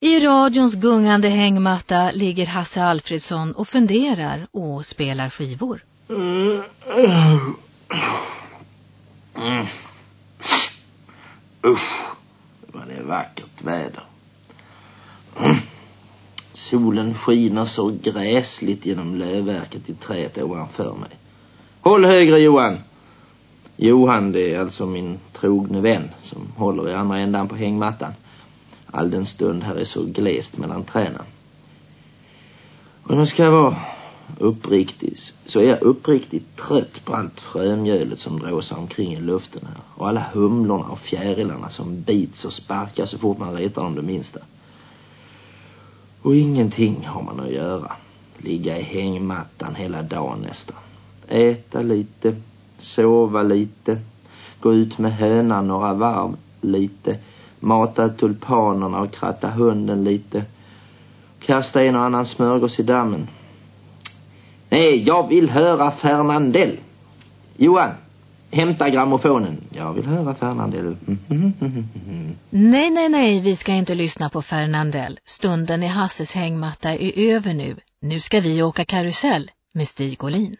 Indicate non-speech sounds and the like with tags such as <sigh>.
I radions gungande hängmatta ligger Hasse Alfredsson och funderar och spelar skivor. Mm. Mm. Usch, vad det är vackert väder. Mm. Solen skiner så gräsligt genom lövverket i träet ovanför mig. Håll högre Johan! Johan, det är alltså min trogne vän som håller i andra ändan på hängmattan. All den stund här är så glest mellan träna. Och nu ska jag vara uppriktig, så är jag uppriktigt trött på allt frömjölet som dråsar omkring i luften här. Och alla humlorna och fjärilarna som bits och sparkar så fort man retar dem det minsta. Och ingenting har man att göra. Ligga i hängmattan hela dagen nästan. Äta lite, sova lite, gå ut med hönan några varv lite, mata tulpanerna och kratta hunden lite, kasta en och annan smörgås i dammen. Nej, jag vill höra Fernandel. Johan, hämta grammofonen. Jag vill höra Fernandel. <laughs> nej, nej, nej, vi ska inte lyssna på Fernandel. Stunden i Hasses hängmatta är över nu. Nu ska vi åka karusell med Stig Olin.